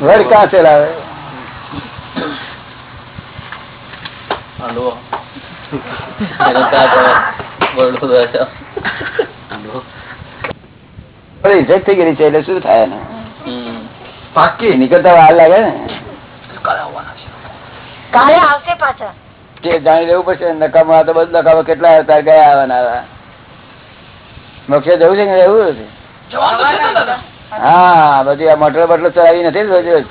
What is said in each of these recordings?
વડ કાં ચલાવે હાલો. એનો કાં બરડો રહેશે. થોડી ઇફેક્ટ થઈ ગયેલી છે એટલે શું થાય ને? પાકી નીકળતા વાર લાગે ને? કાલે આવશે પાછા. તે જાણી લેવું પડશે. નકામા તો બધું નકામા કેટલા હતા ગયા આવવાના મોક્ષે જવું છે કે એવું છે? હા બધી આ મોટર બટલો ચલાવી નથી ને રોજ રોજ.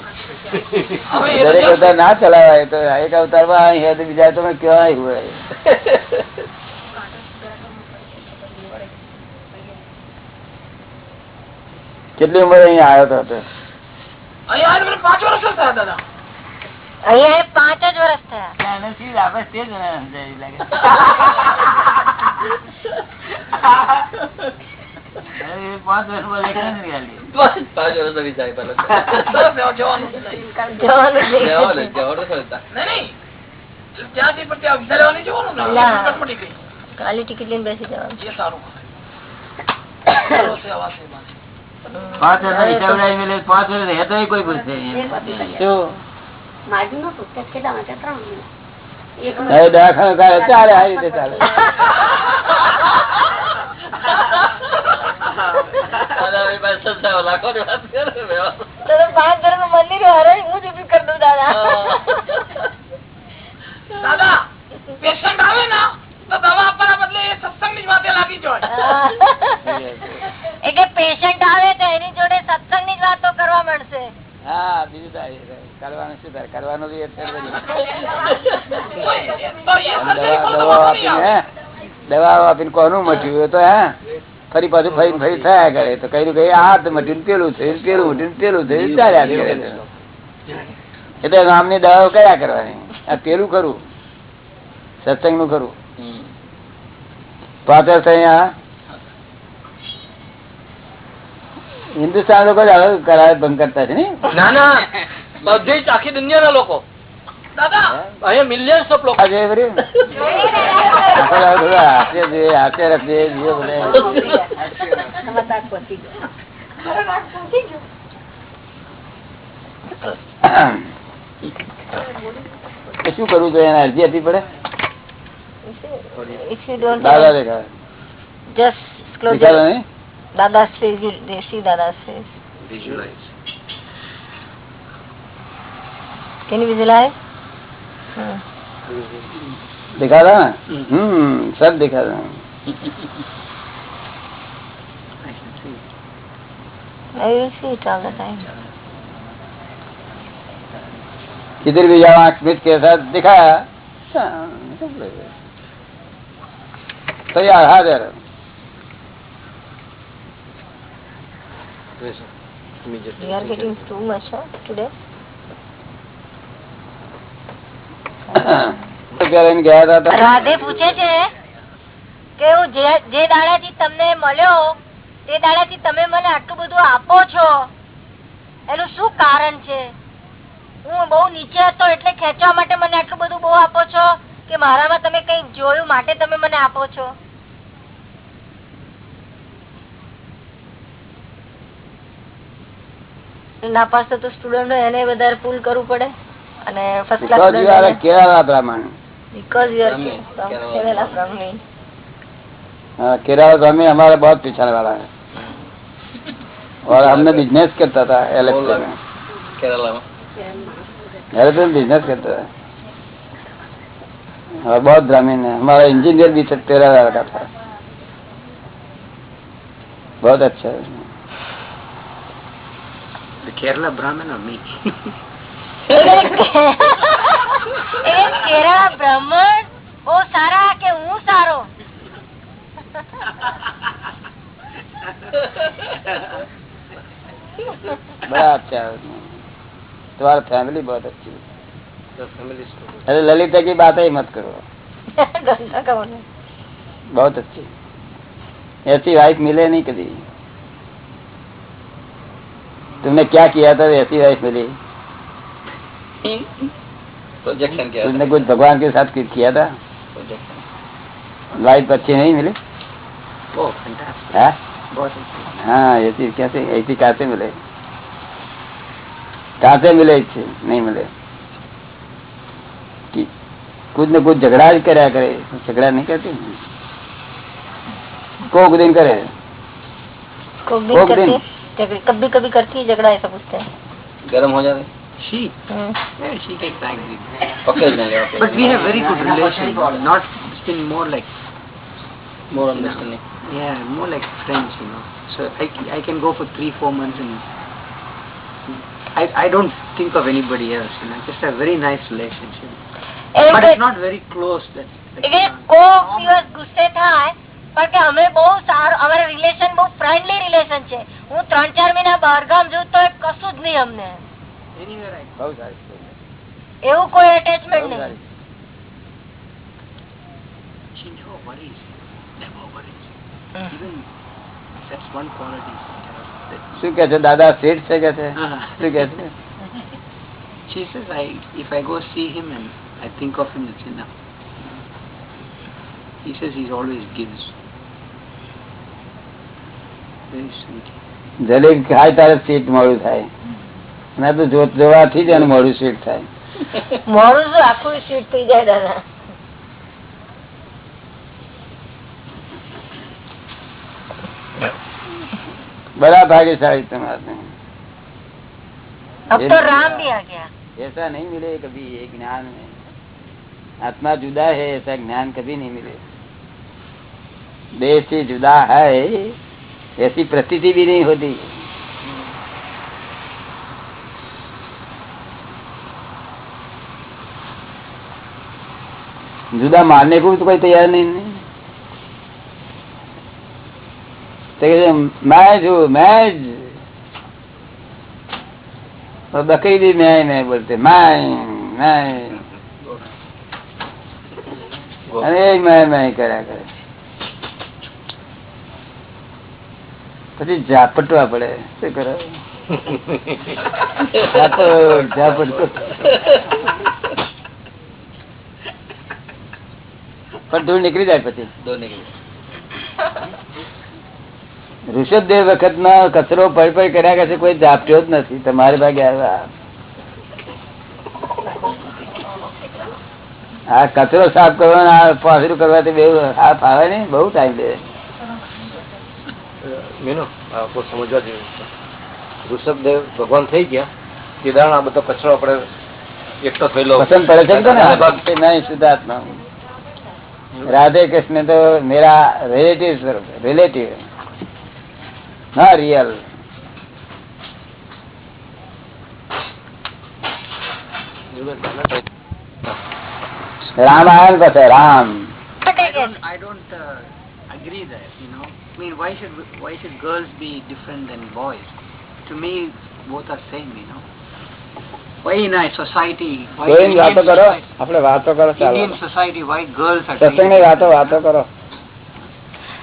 દરેક અવતાર ના ચલાવાય તો એક અવતારમાં અહીં હોય તો બીજા તમે ક્યાં હોય કેટલી ઉંમર અહીંયા આવ્યો હતો અહીંયા એ પાંચ જ વર્ષ થયા પાંચ પાંચ વર્ષનો વિચાર પેલો. જવાનું છે. જવાનું, જવાનું થયું. ના. કાલે ટિકિટ લઈને બેસી જવાનું પાંચ વર્ષ હિસાબ મેલે પાંચ વર્ષ રહેતો કોઈ પૂછે શું હવે દવાખાનું કાઢે ચાલે, આ રીતે ચાલે વાત કરે પાંચ મંદિર હું જ કરી દાદા. દાદા પેશન્ટ આવે ને તો દવા આપવાના બદલે એ સત્સંગની જ વાતે લાગી જાય એટલે પેશન્ટ આવે તો એની જોડે સત્સંગની જ વાતો કરવા મળશે. હા બીજું કરવાનું શું થાય કરવાનું બી દવા આપીને દવા આપીને કોનું મટ્યું તો હે. ફરી પાછું ફરી ફરી થયા કરે. તો કઈ કઈ આ મટીને પેલું થયું પેલું મટીને પેલું થયું ચાલ્યા કરે. છે. એ તો ગામની દવાઓ કયા કરવાની. આ પેલું કરું સત્સંગનું કરું પાછળ અહીંયા હિન્દુસ્તાન લોકો જ હવે કરાર ભંગ કરતા છે ને ના ના. બધી આખી દુનિયાના લોકો. દાદા અહીંયા મિલિયન્સ ઓફ લોકો. હાસ્ય જોઈએ, હાસ્ય બોલે. શું કરવું જોઈએ એને અરજી આપવી પડે દાદા દેખાય you they see Dada's face. Can you visualize? Hmm. दिखा था ना हम्म सब दिखा था किधर भी जाओ स्मित के साथ दिखाया तैयार हाजिर You are getting too much huh, today. Radhe પૂછે છે કે હું જે જે દાડાથી તમને મળ્યો તે દાડાથી તમે મને આટલું બધું આપો છો? એનું શું કારણ છે? હું બહુ નીચે હતો એટલે ખેંચવા માટે મને આટલું બધું બહુ આપો છો કે મારામાં તમે કઈ જોયું માટે તમે મને આપો છો? નાપાસ થતો સ્ટુડન્ટ એને વધારે પુલ કરવું પડે. અને ફર્સ્ટ ક્લાસ કેરાલા બ્રાહ્મણ केरल स्वामी हमारे बहुत पिछड़ने वाला है और हमने बिजनेस करता था एल एफ में केरला में बिजनेस करता था और बहुत ग्रामीण है हमारा इंजीनियर भी तेरह हजार का था बहुत अच्छा है केरला ब्राह्मण अम्मी me? એ કેરળ બ્રાહ્મણ બહુ સારા કે હું સારો बड़ा अच्छा है तुम्हारा फैमिली बहुत अच्छी है The family is good. अरे ललिता की बात ही मत करो ગંગા કવન. बहुत अच्छी ऐसी वाइफ मिले नहीं कभी तुमने क्या किया था ऐसी वाइफ मिली Hmm? तुमने कुछ भगवान के साथ किया था? लाइट तो अच्छी नहीं मिले? हाँ? हाँ? ये चीज़ कैसे ऐसी कैसे मिले? कहा मिले इससे नहीं मिले। कुछ न कुछ झगड़ा कराया करे। झगड़ा नहीं करते? कोक दिन करे? कोक दिन कभी कभी करती है झगड़ा ऐसा पूछते हैं। गर्म हो जाते She? Uh, yeah, she takes taxi. Occasionally, occasionally. But we have very good relation, not still more like... More understanding. Know, yeah, more like friends, you know. So I, I can go for three, four months and... I, I don't think of anybody else, you know, just a very nice relationship. If but it, it's not very close. That, like, if કોક દિવસ ગુસ્સે થાય પણ કે અમે બહુ સારું અમારા relation બહુ ફ્રેન્ડલી રિલેશન છે હું ત્રણ ચાર મહિના બહાર ગામ જોઉં તો કશું જ નહીં અમને બહુ સારી એવું કોઈ એટેચમેન્ટ બહુ નહીં સારી. She never worries. Never worries. Mm. Even that's one quality. That, શું કે છે દાદા સેઠ છે કે છે uh, શું કે છે she says, I if I go see him and I think of him, it's enough. He says he always gives. Very sweet. Jalebi ખાય તારે સીટ મોડું થાય ના તો જો જોવાથી જ એનું મોડું સીટ થાય મોડું શું આખું સ્વીટ થઈ જાય દાદા बड़ा भाग्यशाली तुम्हारे अब तो राम भी आ गया ऐसा नहीं मिले कभी ये ज्ञान में आत्मा जुदा है ऐसा ज्ञान कभी नहीं मिले देश से जुदा है ऐसी प्रतीति भी नहीं होती જુદા મારને કોઈ કોઈ તૈયાર નહીં મેં જો મેં જ. બકરી દી મેં મેં બોલતે મેં મેં. મેં કર્યા કરે પછી ઝાપટવા પડે શું કરે? ઝાપટ પણ ધૂળ નીકળી જાય પછી. દો નીકળી ઋષભદેવ વખત ના કચરો પડ પડ કર્યા કરશે કોઈ જાપ્યો જ નથી. તમારી ભાગે આવ્યા. આ કચરો સાફ કરવાનો આ કરવાથી બે સાફ આવે ને બહુ ટાઈમ લે. મીનુ સમજવા જેવું ઋષભદેવ ભગવાન થઈ ગયા કેદાર આ બધો કચરો આપણે એકઠો થયેલો પસંદ પડે છે ને ભાગ નહીં શુદ્ધાત્મા. તો મેરા રિલેટિવ રિલેટિવ ના રિયલ રામ આયા ને પછી I don't, I don't uh, agree that, you know. I mean, why should why should girls be different than boys? To me, both are same, you know. Why in a society, why કોઈ in વાતો Indian કરો society, આપડે વાતો કરો ચાલો Indian society, why girls are સત્સંગ ની treated વાતો વાતો કરો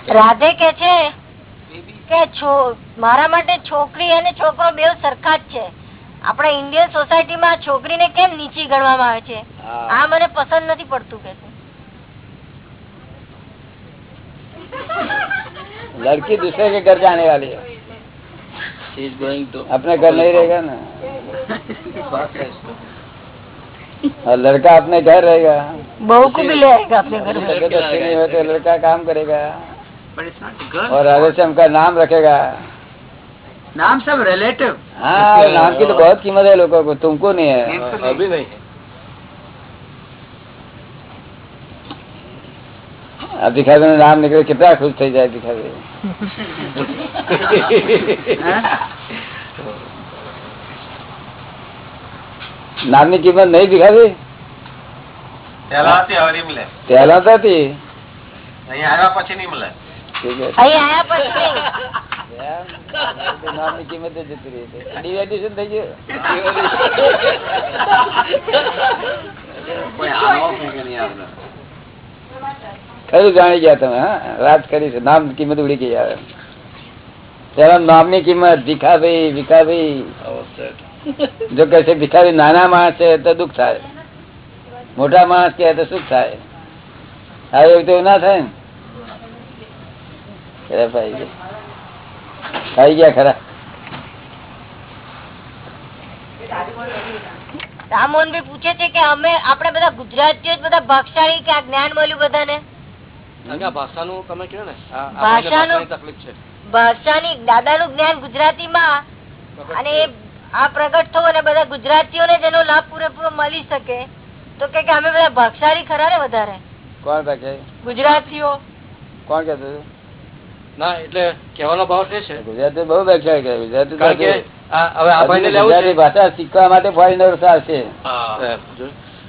રાધે કે છે maybe કે છો- મારા માટે છોકરી અને છોકરો બે સરખા જ છે આપણા ઇન્ડિયન સોસાયટીમાં છોકરીને કેમ નીચી ગણવામાં આવે છે આ મને પસંદ નથી પડતું કે છે. लड़की दूसरे के घर जाने वाली है She is going to अपने घर नहीं रहेगा ना fast है इसको. और लड़का अपने घर रहेगा बहू को भी ले आएगा अपने घर में तबियत अच्छी नहीं हो तो लड़का काम करेगा but it's not girls. और राधेश्याम का नाम रखेगा नाम सब relative. हाँ नाम की तो बहुत कीमत है लोगों को तुमको नहीं है અભી નહીં अब भिखारी નું નામ નીકળે કેટલા ખુશ થઈ જાય ભિખારી નામની કિંમત નહીં ભિખારી પેલા હતી તો નામની કિંમત જતી રહી. થઈ ગયું. ખરું જાણી ગયા તમે હા? રાત કરી છે. નામ કિંમત ઉડી ગઈ આવે પેલા નામની કિંમત ભીખાભાઈ ભીખાભાઈ. જો કે છે ભિખારી નાના માણસ છે તો દુઃખ થાય. મોટા માણસ કે તો સુખ થાય. આ એવું તો ના થાય ને? ગયા. ખાઈ ગયા ખરા. પૂછે છે કે અમે આપણે બધા ગુજરાતીઓ બધા ભાગશાળી કે આ જ્ઞાન મળ્યું બધાને? ભાષાનું તમે કહો ને? ભાષાનું- તકલીફ છે. ભાષાની દાદાનું જ્ઞાન ગુજરાતીમાં અને એ આ પ્રગટ થવું અને બધા ગુજરાતીઓને જેનો લાભ પૂરેપૂરો મળી શકે તો કે કે અમે બધા ભાગશાળી ખરા ને વધારે? કોણ કહે ગુજરાતીઓ. કોણ કહેતું ના એટલે કહેવાનો ભાવ છે ગુજરાતી બહુ બેઠા કે ગુજરાતી કારણ કે આ હવે આ ભાઈને લેવું ગુજરાતી છે ભાષા શીખવા માટે ફોરેનર્સ આવશે. એમ,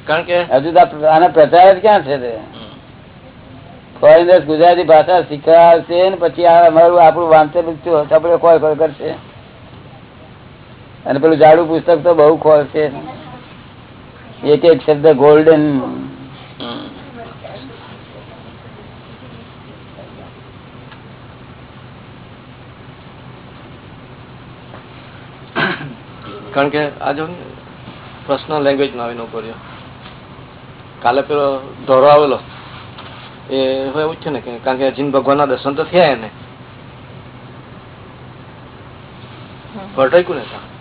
કારણ કે હજુ આનો પ્રચાર જ ક્યાં છે તે? ફોરેનર્સ ગુજરાતી ભાષા શીખવા આવશે ને પછી અમારું આપણું વાંચે બધું આપણે કોઈ કોઈ કરશે અને પેલું જાડું પુસ્તક તો બહુ ખોલશે એક એક શબ્દ ગોલ્ડન કારણ કે આ જો પર્સનલ લેંગ્વેજમાં આવીને કર્યો કાલે પેલો ધોરો આવેલો. એ હવે એવું છે ને કે કારણ કે જીન ભગવાન ના દર્શન તો થયા એને. ભટક્યું ને ત્યાં.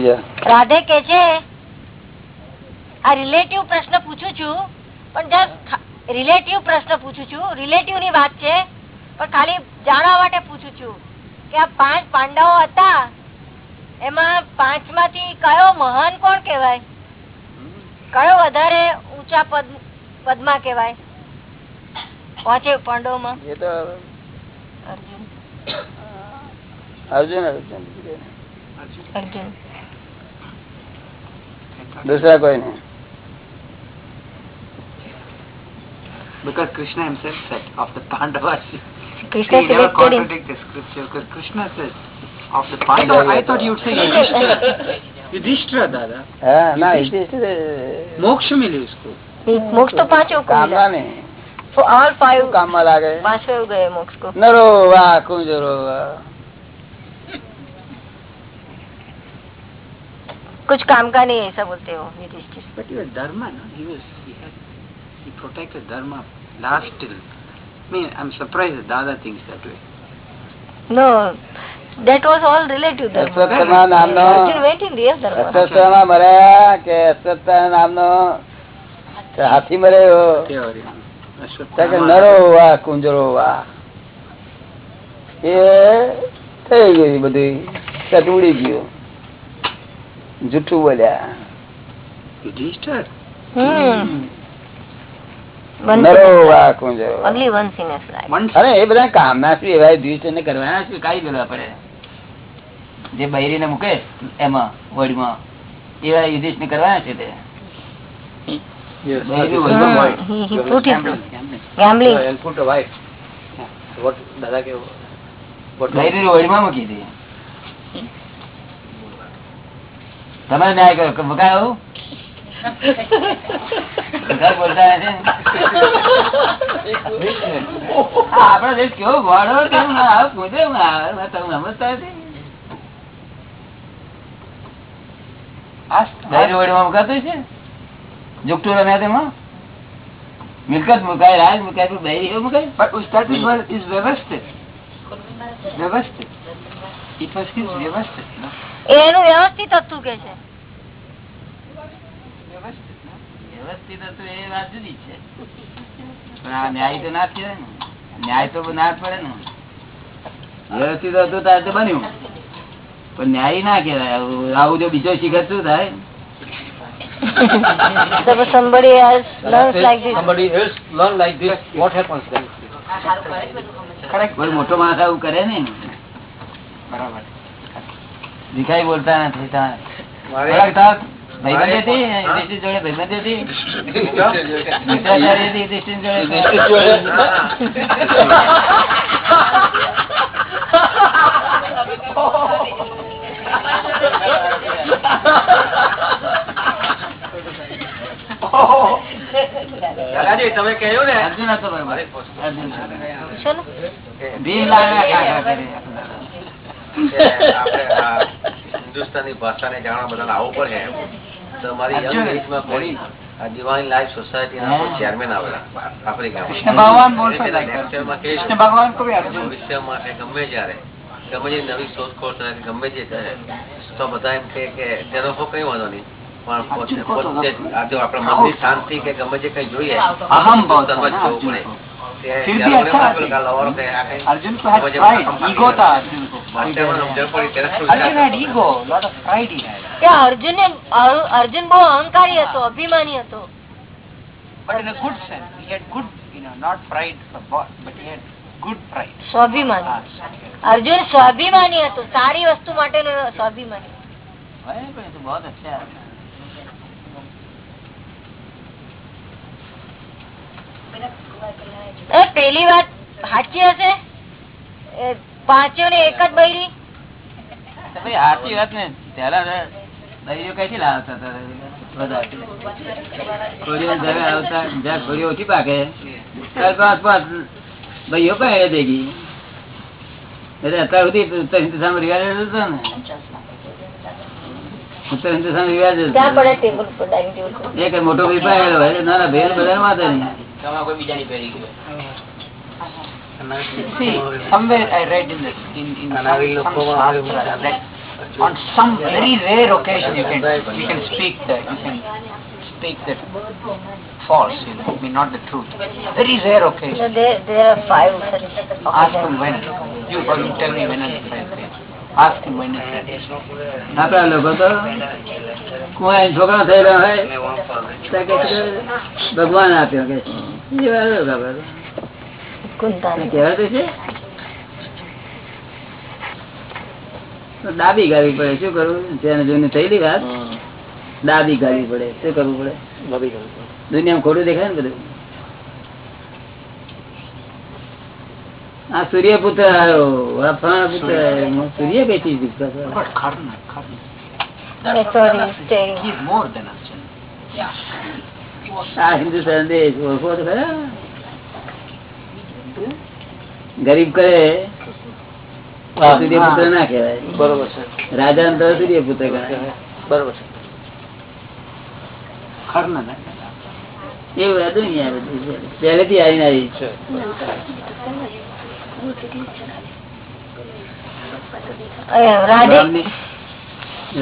જા રાધે કે છે આ રિલેટિવ પ્રશ્ન પૂછું છું પણ રિલેટિવ પ્રશ્ન પૂછું છું રિલેટિવની વાત છે પણ ખાલી જાણવા માટે પૂછું છું કે આ પાંચ પાંડવો હતા એમાં પાંચમાંથી કયો મહાન કોણ કેવાય કયો વધારે ઊંચા પદ પદમાં કેવાય પહોંચે પાંડવો માં એ તો અર્જુન અર્જુન અર્જુન દૂસરા કોઈ નહીં Because Krishna himself said of the Pandavas, Krishna he never contradict the scripture because Krishna says of the Pandavas. I thought you'd say Yudhishthira. Yudhishthira, Dada. હા ના યુધિષ્ઠિર મોક્ષ મિલ્યું उसको મોક્ષ તો પાંચો કામના નહીં ઓલ ફાઈવ શું કામમાં લાગે પાંચવે ગયે મોક્ષ કો નરો વાહ કુંજરો વાહ कुछ काम का नहीं है ऐसा बोलते हो Yudhishthir But he was dharma, no? He was, he had, he protected dharma last till. I mean, I'm surprised that Dada thinks that way. no that was all relative dharma. નામનો went in real dharma. Ashwatthama મર્યા કે અશ્વત્થા નામનો હાથી મર્યો. કે નરો વાહ કુંજરો વાહ એ થઈ ગયું બધું. ચટુડી ઉડી ગયું. જૂઠું બોલ્યા. એ બધા કામના શું એવા ને કરવાના શું? કાઢી દેવા પડે? જે બૈરી ને મૂકે એમાં વડમાં એવા યુધિષ્ઠ ને કરવાના છે તે. તમારે ન્યાય કરો કે મુકાય બોલતા નથી દેશ કેવો ગોળો કેવું ના આવે પૂછે હું આવે તમે સમજતા નથી બૈરી વડમાં મુકાતું છે જુગટું રમે તેમાં મિલકત મુકાય રાજ મુકાય બૈરી મુકાય? એનું વ્યવસ્થિત હતું કે છે. વ્યવસ્થિત હતું એ વાત જુદી છે. પણ આ ન્યાય તો ના કહેવાય ને. ન્યાય તો ના પડે ને. વ્યવસ્થિત હતું ત્યારે તો બન્યું. પણ ન્યાય ના કહેવાય આવું- જો બીજો શિખર શું થાય Suppose somebody else learns like this somebody else learn like this what happens then કોઈ મોટો માણસ આવું કરે ને બરાબર ભીખાઈ બોલતા નથી દાદાજી તમે કહ્યું ને? અર્જુન હતો ભીમ લાવ્યા હિન્દુસ્તાની ભાષાને જાણવા બદલ આવવું પડે તો મારી એજમાં કોઈ દિવાળી લાઈફ સોસાયટી ના ચેરમેન આવેલા આફ્રિકામાં. વિશ્વ માટે ગમે જયારે ગમે જે નવી શોધખોળ થાય ગમે જે તો બધા એમ કે તેનો તો કઈ વાંધો નહીં. પણ પોતે આપડે મનની શાંતિ કે ગમે જે કઈ જોઈએ સમજ જવું પડે. को તે- फिर भी ત્યારે મને अच्छा લાગ્યું કે આ લવારો કે આ કઈ अर्जुन को had ગમે જે pride કામ ego કરે. था अर्जुन को ભાષામાં સમજણ પડી ત્યારે થોડું Arjun had ego lot of pride he had કે અર્જુન અર્જુન બહુ અહંકારી હતો અભિમાની હતો but in a good sense he had good you know not pride for boss but he had good pride સ્વાભિમાની Ah, Arjun સ્વાભિમાની હતો સારી વસ્તુ માટેનો સ્વાભિમાની है, पर ये तो बहुत अच्छा है એ પેલી વાત સાચી હશે? પાંચો ને એક જ બૈરી? સાચી વાત ને. પેલા બૈરીઓ કઈથી લાવતા પાકે. પાંચ પાંચ ભાઈઓ પહેરે દેગી એટલે અત્યાર સુધી રિવાજ ને. ઉત્તર હિન્દુસ્તાન રિવાજ જ ત્યાં હતો. પડે ટેબલ ઉપર ડાઇનિંગ ટેબલ પર એક મોટો ભાઈ પહેરેલો હોય નાના ભાઈ બધા વાંધો નહીં see somewhere i read in the in, in some, some shastra that on some very rare occasion you can you can speak that you can speak that false you know I mean not the truth very rare occasion there there are five ask him when you, or you tell me when and if I say. આપડા લોકો તો કોઈ છોકરા થયેલા હોય ભગવાન આપ્યો કે દાબી ગાવી પડે શું કરવું? જેને જોઈને થયેલી વાત દાબી ગાવી પડે શું કરવું પડે. દુનિયામાં ખોટું દેખાય ને બધું? આ સૂર્યપુત્ર આવ્યો. આ ફલાણા પુત્ર આવ્યો. સૂર્ય આ ઓળખો તો ખરા ગરીબ કરે. સૂર્યપુત્ર ના કહેવાય. બરોબર છે. રાજા તો સૂર્યપુત્ર કહેવાય. બરોબર છે. એવું હતું ને બધું. પહેલેથી આવીને આવી છે. રાધે.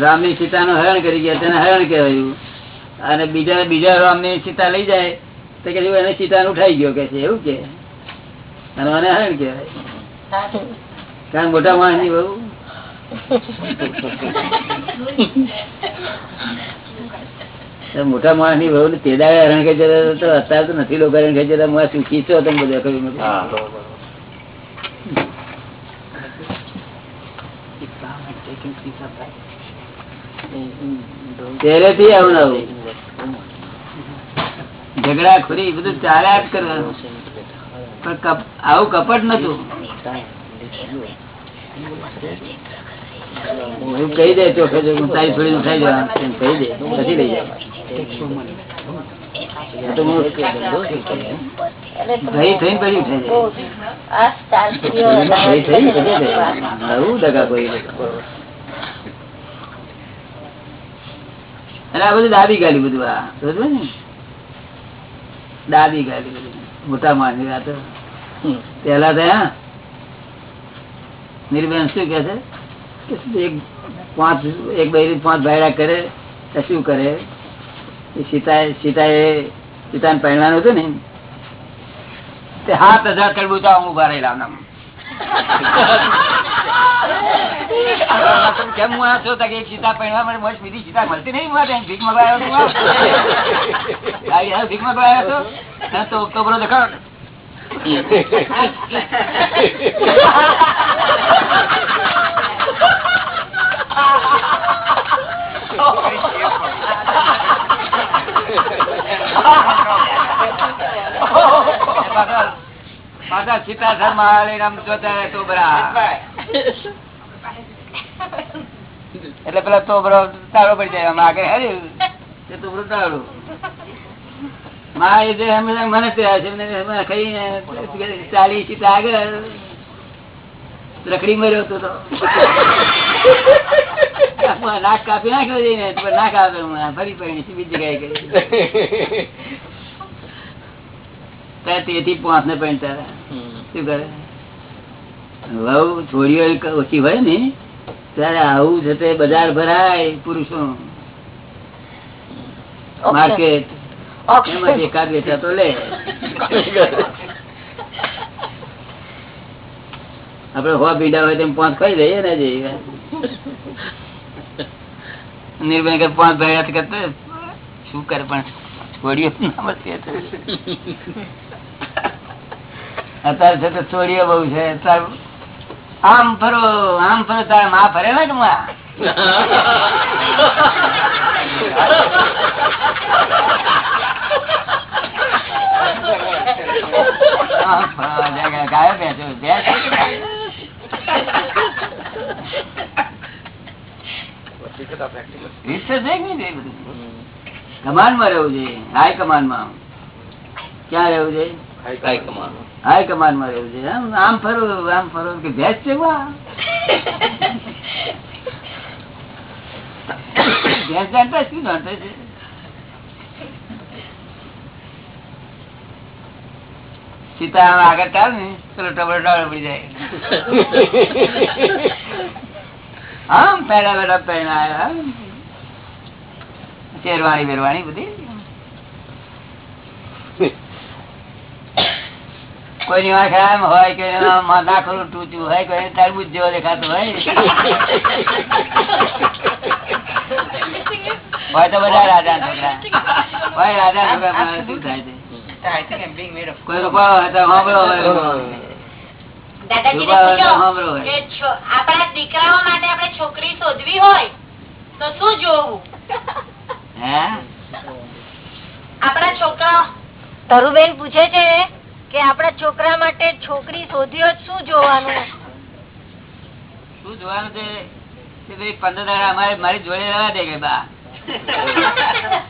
રામની સીતા નું હરણ કરી ગયા તેને હરણ કહેવાયું. અને બીજા બીજા રામની સીતા લઈ જાય તો કે એને સીતાનું ઉઠાઈ ગયો કે છે એવું કે. અને મને હરણ કહેવાય. કારણ મોટા માણસની બહુ મોટા માણસની બહુ ને તે હરણ ખેંચે જતા તો અત્યારે તો નથી લોકો હરણ ખેંચે સુખી છો તમે બધા કહ્યું. આવું ઝઘડા ખુરી બધું ચાલ્યા જ કરવાનું પણ આવું કપટ નતું. હું કહી દે ચોખે તારી થોડી ઉઠાઈ જવા એમ કહી દે પછી લઈ જાય. દગા હું ભય થઈને પછી ઉઠાઈ જાય આ શાસ્ત્રીઓ ભય થઈને પછી જાય. આવું દગા કોઈ લોકો. અને આ બધું દાબી ગાલી બધું, આ દાબી ગાલી બધું. મોટા માની આ તો. પેલા નિર્બેન શું કે છે એક પાંચ, એક બૈરી પાંચ ભાયડા કરે, તો શું કરે? સીતા સીતા એ, સીતાને પહેરવાનું હતું ને તે હાથ હજાર કરવું તો હું ઊભા રહેલા આમ. કેમ હું આ છું? કે સીતા પહેરવા માટે બસ બીજી સીતા મળતી નહીં ત્યાં ભીખ મંગવા આવ્યો છું ભીખ મંગવા આવ્યો છો? તો ઓક્ટોબર દેખાડો ને. પાછા સીતાસર આમ જોતા રહે એટલે પેલા તો બરો તાળો પડી જાય આગળ. હરી તે તો બરો માં એ જે મને તે મને મને ખાઈને ચાલી સીતા આગળ. રખડી મર્યો હતો તો. નાક કાપી નાખ્યો જઈને નાક આવે ફરી પડી બીજી જગ્યાએ તારે તેથી પાંચ ને પણ તારા. શું કરે? વહુ છોડીઓ ઓછી હોય ને ત્યારે આવું છે તે બજાર ભરાય પુરુષો. માર્કેટ એમાં એકાદ વેચા તો લે. આપડે હો પીડા હોય તેમ પાંચ ખાઈ જઈએ ને જઈ નિર્ભય કે પાંચ ભાઈ કરતો શું કરે પણ? છોડીઓ ના મળતી અત્યારે છે તો ચોરીઓ બહુ છે. આમ ફરો આમ ફરો તારે માં ફરે ને કે માં આમ ફરવા જાય, ગાયો ભેંસો, ભેંસ રીત તો છે કે નહીં એ બધું? કમાન્ડમાં રહેવું જોઈએ. હાઈ કમાન્ડમાં ક્યાં રહેવું જોઈએ? કાંઈ કમાલમાં રહેવું છે. આમ ફરો આમ ફરો કે ભેસ છે સીતા આગળ ચાલ ને, પેલો ટબર ડાળો પડી જાય. આમ પેડા પેડા આવ્યા શેરવાણી બેરવાણી બધી. કોઈની હોય કે નાખું ટૂચું હોય કોઈ તરબૂજ જેવો દેખાતો હોય. હોય તો બધા રાજા છોકરા. હોય રાજા છોકરા શું થાય છે? કોઈ હોય તો સાંભળો હોય. આપણા દીકરાઓ માટે આપણે છોકરી શોધવી હોય તો શું જોવું? હે? આપણા છોકરા તરુબેન પૂછે છે કે આપણા છોકરા માટે છોકરી શોધ્યો શું જોવાનું? શું જોવાનું છે? પંદર દાડા અમારે મારી જોડે રહેવા દે કે બા.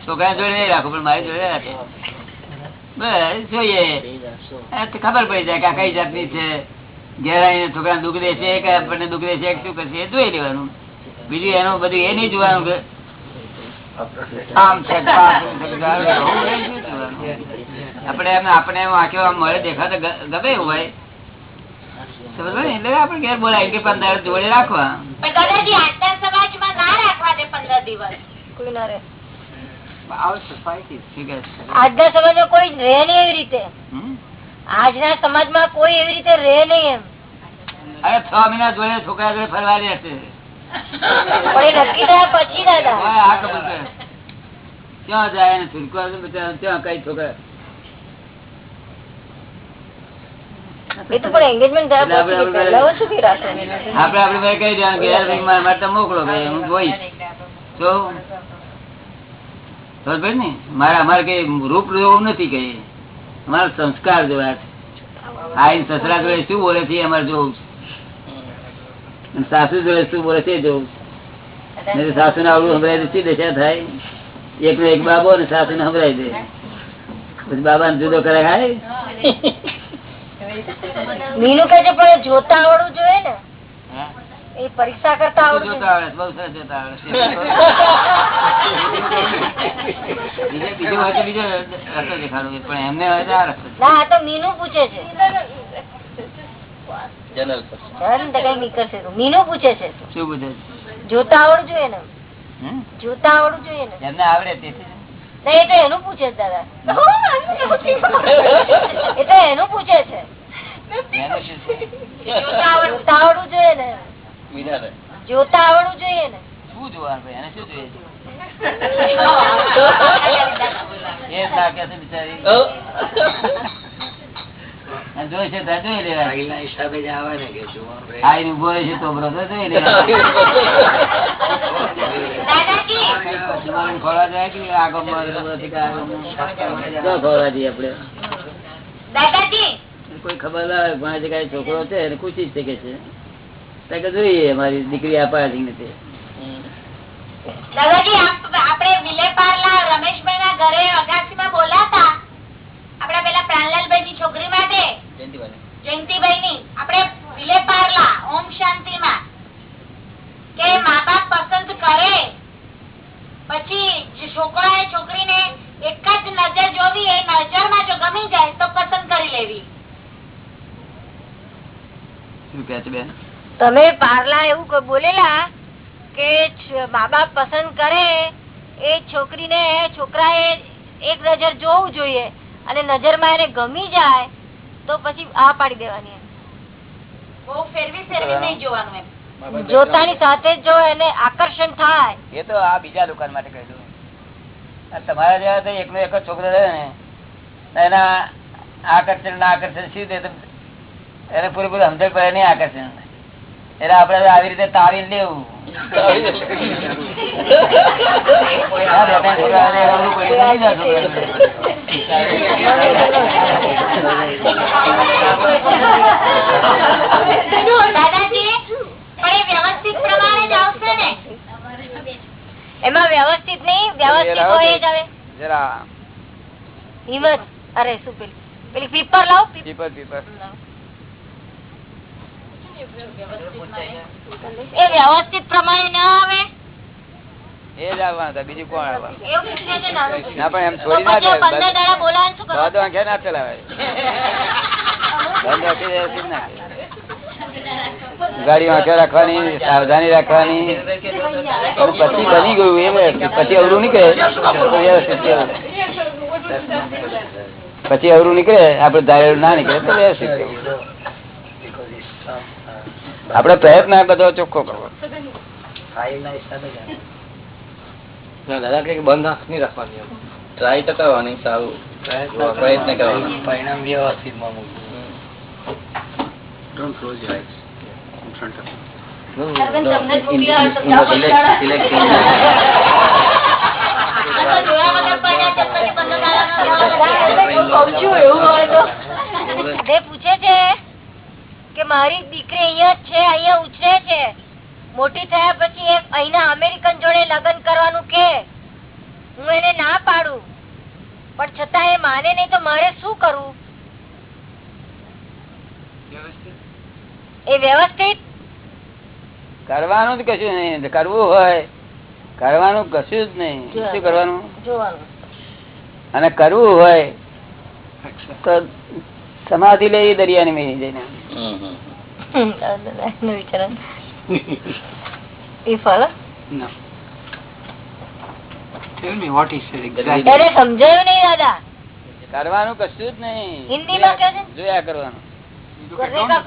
છોકરા જોડે નહીં રાખો પણ મારી જોડે રાખે. બસ જોઈએ. ખબર પડી જાય કે આ કઈ જાતની છે. ઘેર છોકરા દુઃખ દેશે કે આપણને દુઃખ દેશે કે શું કરશે એ જોઈ લેવાનું. બીજું એનું બધું એ નહીં જોવાનું કે આમ છે. આપણે એમ આપણે એમ આંખો આમ મળે દેખાતા ગમે એવું હોય. સમજ પડી ને? એટલે આપણે ઘેર બોલાય કે પંદર જોડે રાખવા. આજના સમાજમાં ના રાખવા દે પંદર દિવસ. કોઈ ના રહે. નહીં એવી રીતે? આજના સમાજમાં કોઈ એવી રીતે રહે નહીં એમ. અરે છ મહિના જોડે છોકરા જોડે ફરવા રહેશે નક્કી થયા પછી દાદા. આ કબૂલ ક્યાં જાય એને છૂટકો ત્યાં કઈ છોકરા એ તો પણ એંગેજમેન્ટ થયા એટલે આપણે- પછી પહેલા સુધી રાખે આપડે આપડે કહી દેવાનું કે માટે મોકલો ભાઈ હું જોઈશ. તો ને મારે અમારે કઈ રૂપ જોવું નથી કઈ. અમારો સંસ્કાર છે. આઈ સસરા જોડે શું બોલે છે અમારે જોવું અને સાસુ જોડે શું બોલે છે જોવું સાસુ ને આવડું સંભળાય શી દશા થાય? એક નો એક બાબો ને સાસુ ને સંભળાય દે. પછી બાબા ને જુદો કરે ખાય મીનુ કે છે પણ જોતા આવડવું જોઈએ ને. એ પરીક્ષા કરતા જોતા. આવડે બહુ સરસ જોતા આવડે. બીજો હોય તો બીજો રસ્તો દેખાડો પણ એમને હોય તો આ રસ્તો ના તો મીનુ પૂછે છે. જનરલ ચાલ ને તો કઈ નીકળશે તો. મીનુ પૂછે છે. શું પૂછે જોતા આવડવું જોઈએ ને? જોતા આવડવું જોઈએ ને. એમને આવડે તેથી ના, એ તો એનું પૂછે છે દાદા. એ તો એનું પૂછે છે. આવડવું જોઈએ ને. વિના જોતા આવડવું જોઈએ ને. શું જોવાનું ભાઈ? એને શું જોઈએ. દાદાજી. કોઈ ખબર લાવે ઘણા જગ્યાએ છોકરો છે એને પૂછી શકે છે. ત્યાં જોઈએ મારી દીકરી અપાતી નથી દાદાજી છોકરી માટે. ઓમ શાંતિ કે મા બાપ પસંદ કરે. પછી છોકરા એ છોકરીને એક જ નજર જોવી એ નજરમાં જો ગમી જાય તો પસંદ કરી લેવી. તમે પારલા એવું બોલેલા કે મા બાપ પસંદ કરે એ છોકરીને છોકરાએ એક નજર જોવું જોઈએ અને નજરમાં એને ગમી જાય તો પછી આ પાડી દેવાની બહુ ફેરવી ફેરવી નહીં જોવાનું એમ. જોતાની સાથે જો એને આકર્ષણ થાય. એ તો આ બીજા દુકાન માટે કહ્યું દઉં તમારા જેવા તો એકનો એક જ છોકરો રહે ને એના આકર્ષણ ના આકર્ષણ શું એને પૂરેપૂરું સમજણ પડે નહીં આકર્ષણ. એટલે આપડે આવી રીતે તારી લેવું. એમાં વ્યવસ્થિત નહીં વ્યવસ્થિત હોય જ આવે જરા. હિંમત. અરે શું પેલી પેલી પીપર લાવ પીપર પીપર. એ વ્યવસ્થિત પ્રમાણે ના આવે એ જ આવવાના હતા બીજું કોણ આવવાનું. ના પણ એમ છોડી ના? આંખે ના ના ગાડી વાંખે રાખવાની સાવધાની રાખવાની પછી બની ગયું એ વ્યવસ્થિત. પછી અવરું નીકળે વ્યવસ્થિત પછી અવરું નીકળે આપડે ધારેલું ના નીકળે તો વ્યવસ્થિત. આપડે પ્રયત્ન બધો ચોખ્ખો કરવો. ના, દાદા કે બંધ આંખ નહીં રાખવાની ટ્રાય તો સારું. પ્રયત્ન કરવાનો પરિણામ વ્યવસ્થિતમાં મૂકવું. Don't close your eyes in front of you. Arvind તમને જ મોકલ્યા હોય તો. જાઓ પછી છે, કે મારી દીકરી અહીંયા છે અહીંયા ઉછરે છે. મોટી થયા પછી એક અહીંના અમેરિકન જોડે લગ્ન કરવાનું કે હું એને ના પાડું. પણ છતાં એ માને નહીં તો મારે શું કરવું? એ વ્યવસ્થિત? કરવાનું જ કશું નહીં. કરવું હોય. કરવાનું કશું જ નહીં. શું કરવાનું? અને કરવું હોય તો સમાધિ લઈ દરિયાની મેળી જઈને. એ કરવાનું કશું જ નહીં. જોયા કરવાનું.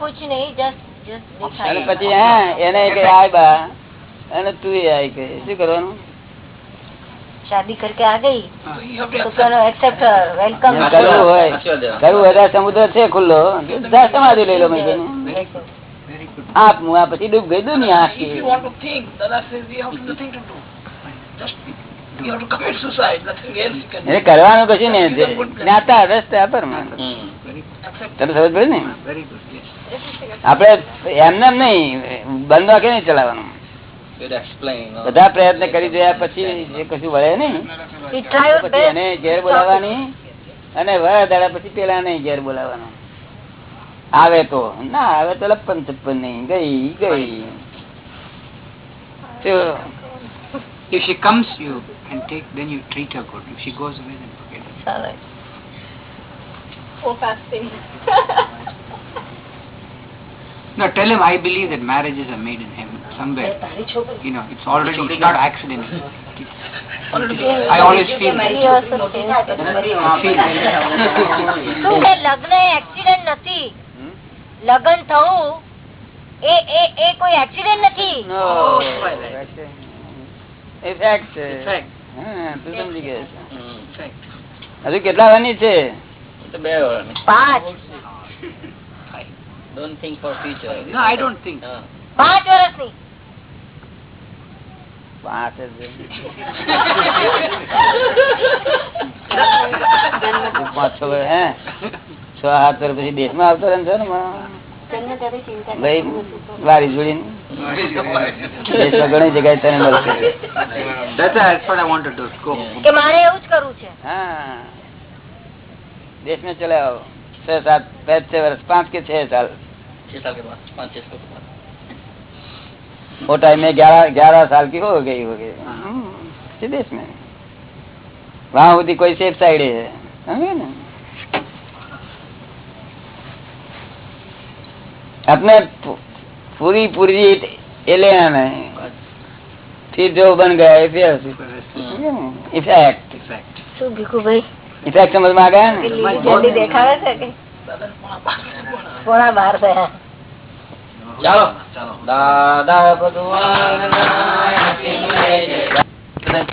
કુછ નહીં જસ્ટ જસ્ટ અને પછી હા એને કે આય બા. અને તું આય કે શું કરવાનું? કરકે આ ગઈ તો ચલો એક્સેપ્ટ વેલકમ એમ કરવું હોય કરવું હોય સમુદ્ર છે ખુલ્લો સમાધિ લઈ લો. આપ હું આ પછી ડૂબ ગઈ દુનિયા. એને કરવાનું કશું નહીં જ્ઞાતા રસ્તા પર. તને સમજ પડે ને. આપડે એમને એમ નહીં બંધ વાંકે નહીં ચલાવવાનું બધા પ્રયત્ન કરી જોયા પછી જે કશું વળે પછી એને ઘેર બોલાવાની અને વળા દાડા પછી પેલા નહીં ઘેર બોલાવાનો આવે તો ના આવે તો લપન છપ્પન નહીં ગઈ ગઈ If she comes, you can take, then you treat her good. If she goes away, then forget it. No, tell him I believe that marriages are made in heaven somewhere. You know, it's already, it's not accident. It's- I always feel that. લગ્ન accident નથી લગ્ન થવું એ એ એ કોઈ accident નથી તું સમજી ગયો હજુ કેટલા વાની છે બે પાંચ don't think for future no I don't think પાંચ વર્ષની પાંચ પાંચ છ હે? છ સાત વર્ષ પછી દેશમાં આવતો રહે ઘણી જગ્યાએ મારે એવું જ કરવું છે. હા. દેશ મેં ચલાવો. છ સાત પાંચ છ વર્ષ પાંચ કે છ સાલ वो टाइम में ग्यारह ग्यारह साल की हो गई हो गई। हाँ, विदेश में। वहाँ होती कोई सेफ़ साइड है। अपने पूरी पूरी ये ले आना है। फिर जो बन गया है। फिर इफ़ेक्ट इफ़ेक्ट इफ़ेक्ट समझ में आ गया ना? देखा है પોણા બાર થયા ચાલો. ચાલો. દાદા ભગવાન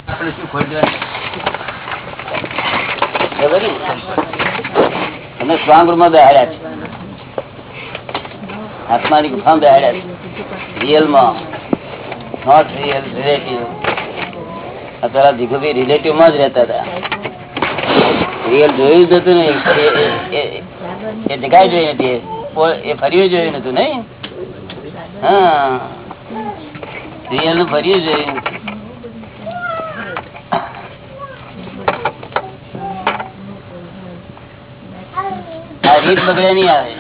આપણે શું સ્ટ્રોંગ રૂમમાં બેહાડ્યા છે. આત્માની ગુફામાં બેહાડ્યા છે. રિયલ નોટ રિયલ રિલેટિવ અત્યારે ભીખુભાઈ રિલેટિવમાં જ રહેતા હતા. રિયલ જોયું જ હતું ને. એ- જગાઈ જોઈ હતી એ ફર્યું જોયું નતું, નઈ? હા. રિયલનું ફર્યું જોયું રીત બગડે નહીં આવે.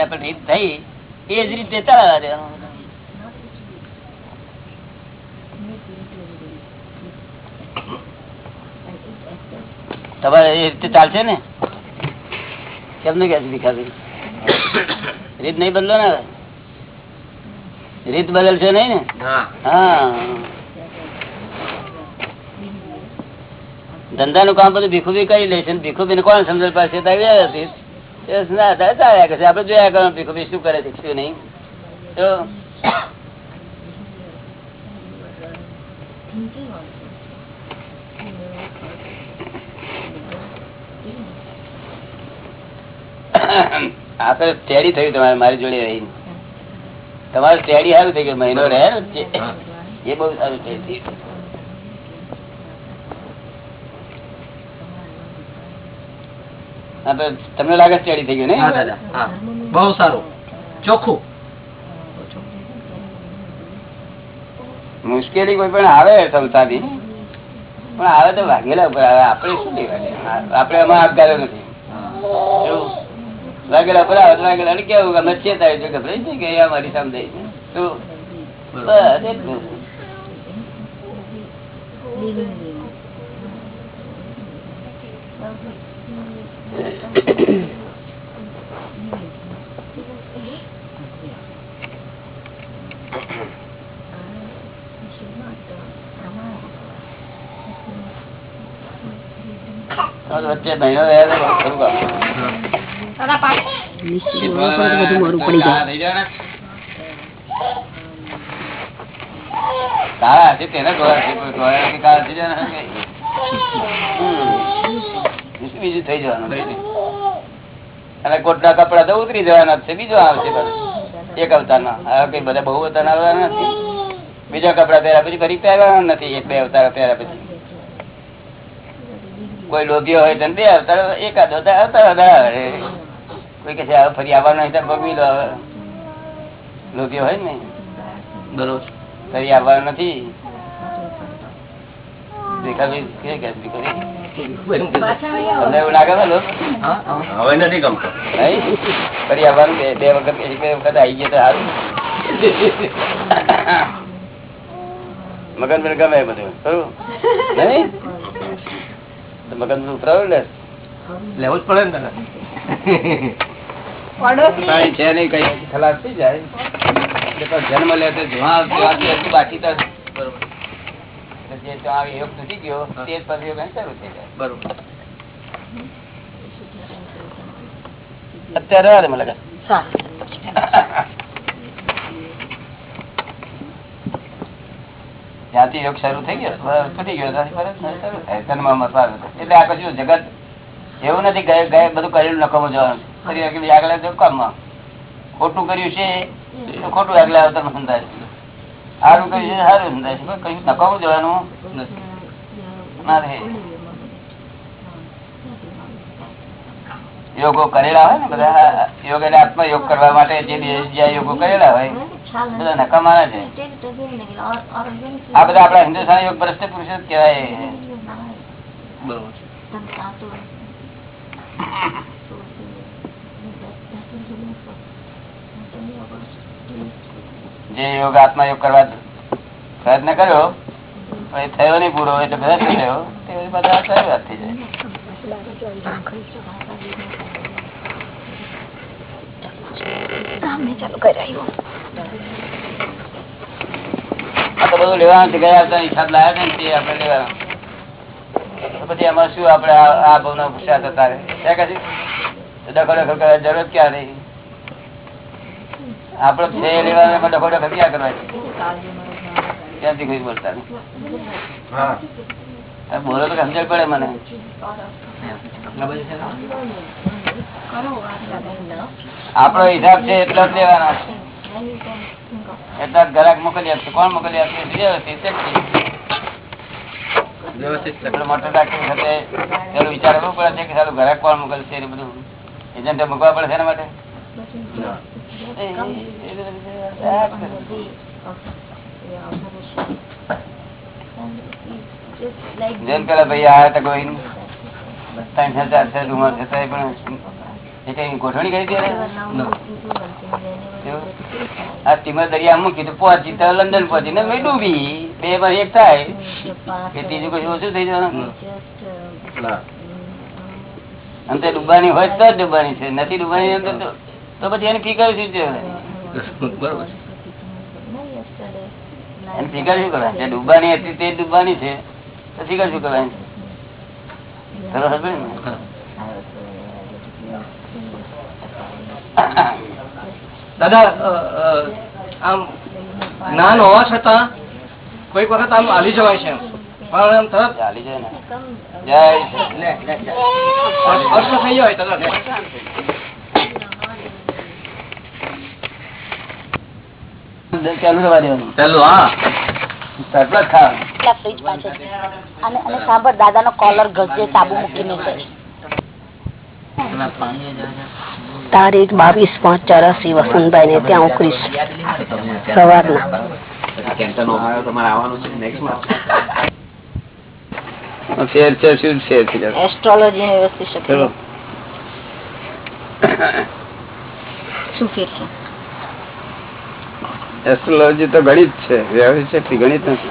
આપણે રીત થઈ. એ જ રીતે ચલાવવા તમારે એ રીતે ચાલશે ને? કેમનું કે છે ભીખાભાઈ રીત નહીં બદલો ને રીત બદલશે નહીં ને? હા. ધંધા નું કામ બધું ભીખુભી કરી લે છે ભીખુભી ને કોણ સમજણ પાસે આપડે જોયા કરો ભીખુભી શું કરે છે શું નહીં? તો આ તો ટેડી થયું તમારે મારી જોડે રહી તમારે ટેડી સારું થઈ ગયું મહિનો રહે એ બહુ સારું ટેડી તમને લાગે સ્ટડી થઈ ગયું ને બહુ સારું. ચોખ્ખું. મુશ્કેલી કોઈ પણ આવે સંસારની પણ આવે તો વાઘેલા ઉપર આવે. આપણે શું કહેવાય આપણે એમાં આપગારો નથી. આવે તો વાઘેલા ને કેવું અમે થાય છે ગભરાઈ છે કે એ અમારી સામે દઈ છે? તો બસ એટલું. વચ્ચે મહિનો રહ્યા તો ખરું અને કોટના કપડા તો ઉતરી જવાના છે. બીજો આવશે એક અવતાર ના કઈ બધા બહુ અવતાર આવવાના નથી. બીજા કપડા પહેર્યા પછી ફરી પહેરવાના નથી. એક બે અવતાર પહેર્યા પછી. કોઈ લોભીઓ હોય તો બે અવતાર, એકાદ અવતાર અવતાર કોઈ કે છે ફરી આવવાનો હોય તો ભોગવી લો હવે. લોભીઓ હોય ને? બરોબર. ફરી આવવાનું નથી. બે વખત બે વખત આવી ગયો તો સારું. મગન મને ગમે બધું. ખરું? નહીં? તો મગન ને? લેવું જ પડે ને દાદા છે નહીં કઈ ખલાસ થઈ જાય. જન્મ લે તો જ્યાં જ્યાંથી બાકી તો બરોબર. જે ત્યાં યોગ તૂટી ગયો તે જ પછી યોગ શરૂ થઈ જાય. બરોબર. અત્યારે મને જ્યાંથી યોગ શરૂ થઈ ગયો તૂટી ગયો ત્યાંથી પરત શરૂ થાય જન્મમાં પાછો. એટલે આ પછી જગત એવું નથી બધું કરેલું નકામો જવાનું ફરી આગળ આગળ કામમાં ખોટું કર્યું છે તો ખોટું આગળ આવતા છે. સારું કર્યું છે સારું છે. કયું નકામું જવાનું ના રહે. યોગો કરેલા હોય ને બધા યોગ એટલે આત્મયોગ કરવા માટે જે બે જ્યાં યોગો કરેલા હોય બધા નકામા છે. આ બધા આપડા હિન્દુસ્તાન યોગ ભ્રષ્ટ પુરુષ કહેવાય. બરોબર જે યોગ આત્મા યોગ કરવા પ્રયત્ન કર્યો એ થયો નહીં પૂરો એટલે બધા થઈ ગયો. તે બધા સારી વાત થઈ જાય. આ તો બધું લેવાનું ગયા હતા હિસાબ લાયા ને તે આપણે લેવાનું. પછી એમાં શું આપડે આ ભાવ ના પૂછ્યા હતા તારે ત્યાં કશું ડખો ડખો જરૂર ક્યાં રહી? આપડે છે લેવા ડખો ડખો ક્યાં કરવાની? ક્યાંથી કોઈ બોલતા નહીં બોલો તો સમજણ પડે મને. આપણો હિસાબ છે એટલો જ લેવાના છે. એટલા જ ઘરાક મોકલી આપશે. કોણ મોકલી આપશે? વ્યવસ્થિત વ્યક્તિ એટલે મોટર ડાક્ટર સાથે પેલું વિચાર કરવું પડે છે કે સારું ગ્રાહક કોણ મોકલશે એ બધું. એજન્ટ મૂકવા પડે એના માટે? એ- એ બધા જેમ પેલા ભાઈ આયા હતા કોઈ ત્રણ છ ચાર છ રૂમમાં પણ એ કઈ ગોઠવણી કરી દે આ સ્ટીમર દરિયા મૂકી તો પહોંચી તો લંડન પહોંચી. ને મેં ડૂબી બે પર એક થાય કે ત્રીજું કશું ઓછું થઈ જવાનું? અંતે ડૂબવાની હોય તો જ ડૂબવાની છે નથી ડૂબવાની અંદર તો તો પછી એની ફિકર શું છે ફિકર શું કરવાની? જે ડૂબવાની હતી તે ડૂબવાની છે તો ફિકર શું કરવાની? ખરો હસબન્ડ દાદા આમ જ્ઞાન હોવા છતાં કોઈક વખત આમ હાલી જવાય છે પણ એમ તરત હાલી જાય ને. જય અર્થ થઈ જાય તરત. ચાલુ રહેવા દેવાનું. હા. દાદા નો કોલર ગજે સાબુ મૂકીને છે. તારીખ બાવીસ પાંચ ચોરાસી વસંતભાઈ ને ત્યાં ઉકરીશ સવારના. છે ફેર એસ્ટ્રોલોજી ને વ્યવસ્થિત શક્તિ શું ફેર છે એસ્ટ્રોલોજી તો ગણિત છે વ્યવહારિક ગણિત નથી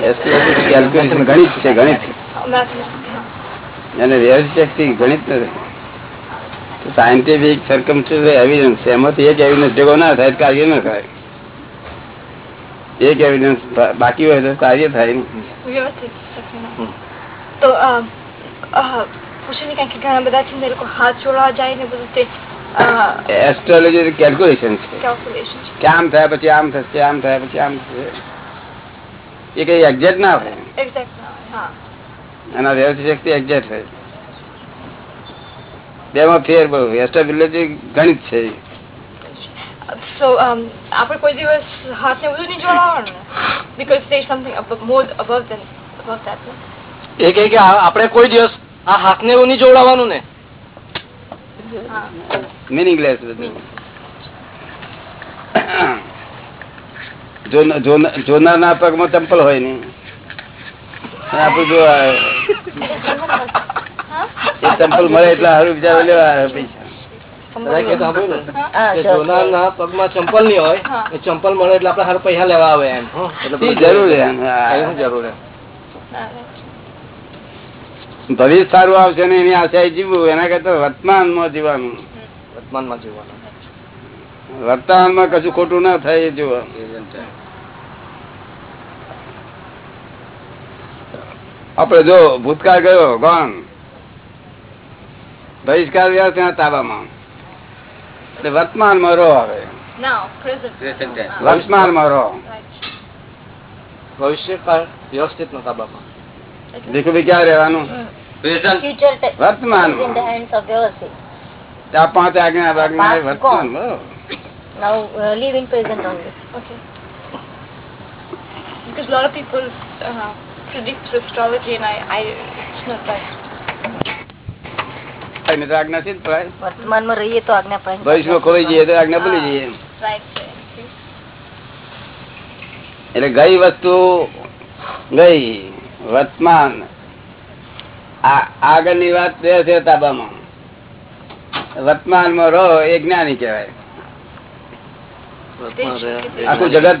એસ્ટ્રોલોજી કેલ્ક્યુલેશન ગણિત છે ગણિત અને વ્યવસ્થિત શક્તિ ગણિત નથી સાયન્ટિફિક સરકમ એવિડન્સ એમાંથી એક એવિડન્સ ભેગો ના થાય કાર્ય ના થાય એક એવિડન્સ બાકી હોય તો કાર્ય થાય તો ને કારણ કે ઘણા બધા છે લોકો હાથ જોડવા જાય ને બધું તે એસ્ટ્રોલોજી કેલ્ક્યુલેશન છે. કે આમ થયા પછી આમ થશે આમ થયા પછી આમ થશે. એ કઈ એક્ઝેક્ટ ના હોય. હા. એના વ્યવસ્થિત શક્તિ એક્ઝેક્ટ હોય. બેમાં ફેર બહુ એસ્ટ્રોલોજી ગણિત છે સો આપણે કોઈ દિવસ હાથને બધું નહીં જોડવાનું ને? Because there is something above, more above than above that એ કહે કે આપણે કોઈ દિવસ આ હાથને એવું નહીં જોડાવાનું ને? મિનિંગલેસ બધું જોન- જોન- જોનારના પગમાં ચંપલ હોય નહીં આપણું જોવા ચંપલ મળે એટલે સારું બિચારો લેવા પૈસા જોનારના પગમાં ચંપલ નહીં હોય એ ચંપલ મળે એટલે આપડે હારું પૈસા લેવા આવે એમ. જરૂર જરૂર ભવિષ્ય સારું આવશે ને એની આશા જીવવું. એના કરતા વર્તમાનમાં જીવવાનું. વર્તમાનમાં જીવવાનું. વર્તમાનમાં કશું ખોટું ના થાય એ જોવા આપડે જો ભૂતકાળ ગયો ગણ. બહિષ્કાર ગયા ત્યાં તાબામાં. એટલે વર્તમાનમાં રહો હવે now present વર્તમાનમાં રહો ભવિષ્યકાળ વ્યવસ્થિત નતા બાપા દીકરી ક્યાં રહેવાનું Future te- વર્તમાન is in the hands of વ્યવસ્થિત આ પાંચ આજ્ઞા ભાગના Past વર્તમાન રહો. now uh, live in present only okay because a lot of people uh, predict through astrology and I, I it's not right એને તો આજ્ઞા છે રહીએ તો આજ્ઞા ભવિષ્યમાં ખોવાઈ જઈએ તો આજ્ઞા ભૂલી જઈએ? એટલે ગઈ વસ્તુ ગઈ વર્તમાન આગળની વાત બે છે તાબામાં. વર્તમાનમાં રહો એ જ્ઞાની કહેવાય. આખું જગત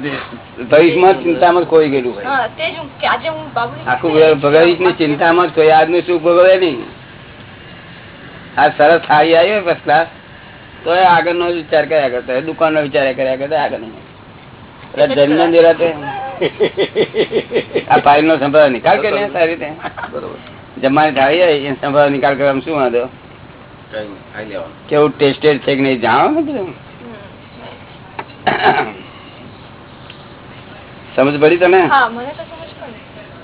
ભવિષ્યમાં ચિંતામાં ખોઈ ગયેલું આખું ભવિષ્યની ચિંતામાં જ કોઈ આજનું સુખ ભોગવે નહીં. આ સરસ થાળી આવી હોય ફર્સ્ટ ક્લાસ તો એ આગળનો વિચાર કર્યા કરતા. હોય દુકાનનો વિચાર કર્યા કરતા આગળ જન્મ નિરાતે આ ફાઇલ નો સંભાળ નિકાલ કે સારી રીતે. જમવાની થાળી આવી સંભાળ નિકાલ કરવામાં શું વાંધો? કઈ નહીં, ખાઈ લેવાનું. કેવું ટેસ્ટેડ છે કે નહીં જાણો બધું? સમજ પડી તને? હા મને તો સમજ પડી.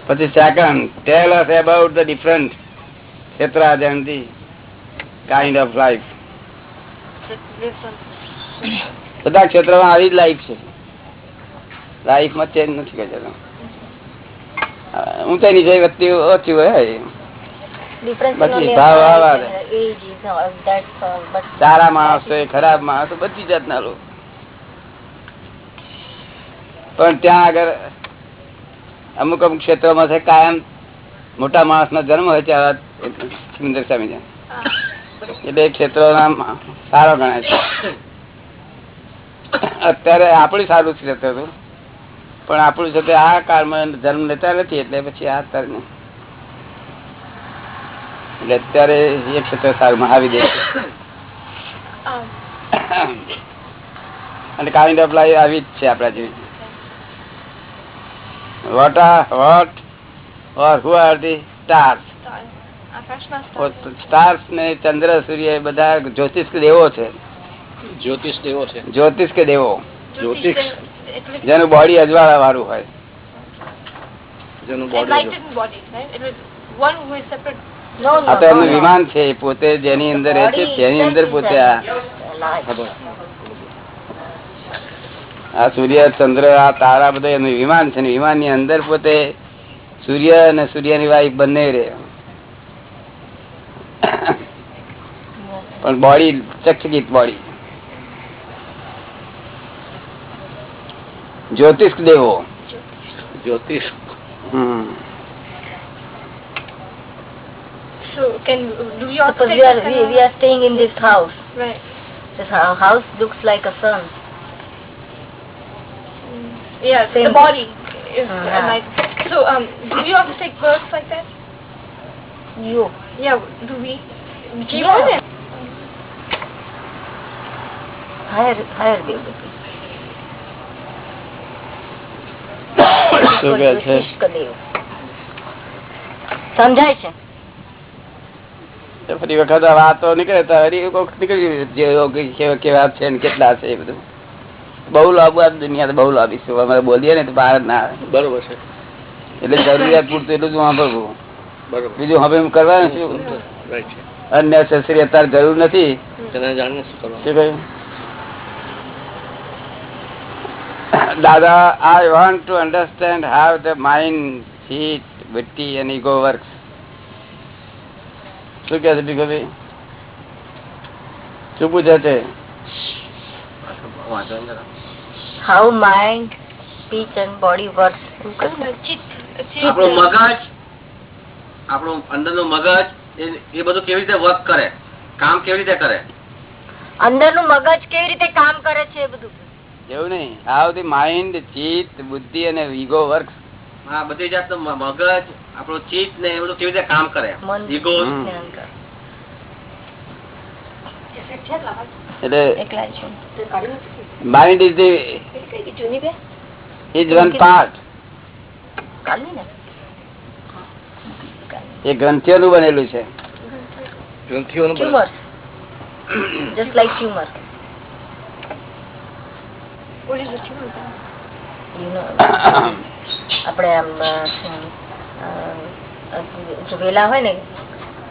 પછી second tell us about the different ક્ષેત્રાજ and the of life બધા ક્ષેત્રમાં આવી જ લાઈફ છે. લાઈફમાં ચેન્જ નથી કઈ જતો ઊંચાઈ નીચે વધતી ઓછી હોય સારા માણસ હોય ખરાબ માણસ હોય, બધી જાતના લોકો. પણ ત્યાં આગળ અમુક અમુક ક્ષેત્રોમાં છે કાયમ મોટા માણસ નો જન્મ હોય ત્યાં સુંદર સ્વામી છે એ બે ક્ષેત્રો સારો ગણાય છે. અત્યારે આપણું સારું ક્ષેત્ર પણ આપણું છે આ કાળમાં જન્મ લેતા નથી, એટલે પછી આ અત્યારે. એટલે અત્યારે એ ક્ષેત્ર સારું આવી દે અને કાઇન્ડ ઓફ લાઈફ આવી જ છે આપણા જેવી what are what? Or who are the stars. Stars ને ચંદ્ર સૂર્ય બધા જ્યોતિષ દેવો છે? જ્યોતિષ દેવો છે. જ્યોતિષ કે દેવો? જ્યોતિષ. જેનું બોડી અજવાળા વાળું હોય. જેનું બોડી એમનું વિમાન છે પોતે જેની અંદર રહે છે તેની અંદર પોતે આ સૂર્ય ચંદ્ર આ તારા બધા એનું વિમાન છે ને વિમાનની અંદર પોતે સૂર્ય અને સૂર્યની વાઈફ બંને રહે. પણ બોડી ચકચકિત બોડી જ્યોતિષ દેવો જ્યોતિષ હમ. So can do you also Suppose take we are, this we, kind we are staying in this house. of- right? This hou- house looks like a sun. Yeah, Same. the body is Uh, uh, yeah. like. So um, do you also take births like that? You. Yeah. Do we? Do you Yeah. Want it? Higher, higher view. શું કહે છે? સમજાય છે? ફરી વખત વાતો નીકળે તો હરી નીકળી કેવા કેવા છે ને કેટલા છે એ બધું. બહુ લાંબુ આ દુનિયા બહુ લાંબી છે. અમારે બોલીએ ને તો બહાર ના આવે. બરોબર છે. એટલે જરૂરિયાત પૂરતું એટલું જ વાપરવું બરોબર. બીજું હવે એમ કરવાનું શું અન્ય અત્યારે જરૂર નથી. શું કહ્યું? દાદા I want to understand how the mind hit વૃત્તિ અને ઈગો વર્ક્સ શું કે છે ભીખુભાઈ શું પૂછે છે. How mind speech and body work. આપણું મગજ આપણું અંદરનું મગજ એ- એ બધું કેવી રીતે વર્ક કરે? કામ કેવી રીતે કરે? અંદરનું મગજ કેવી રીતે કામ કરે છે એ બધું. એવું નહીં. હાઉ ધી માઇન્ડ ચિત્ત બુદ્ધિ અને ઈગો વર્ક હા બધી જાત મગજ આપણું ચિત્ત ને એ બધું કેવી રીતે કામ કરે? ઈગો. એટલે mind is the is one part એ ગ્રંથિઓનું બનેલું છે. ગ્રંથિઓનું tumour just like tumour What is the tumor? then? You know આપણે આમ વેલા હોય ને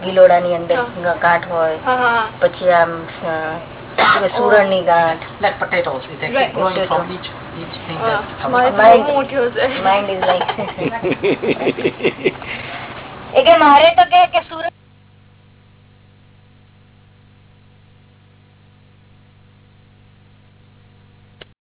ગિલોડાની અંદર ગાંઠ હોય Uh, uh, પછી આમ સુરણની ગાંઠ uh. માઇન્ડ ઇઝ લાઈક મારે તો કે કે સુરત